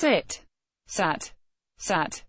sit, sat, sat.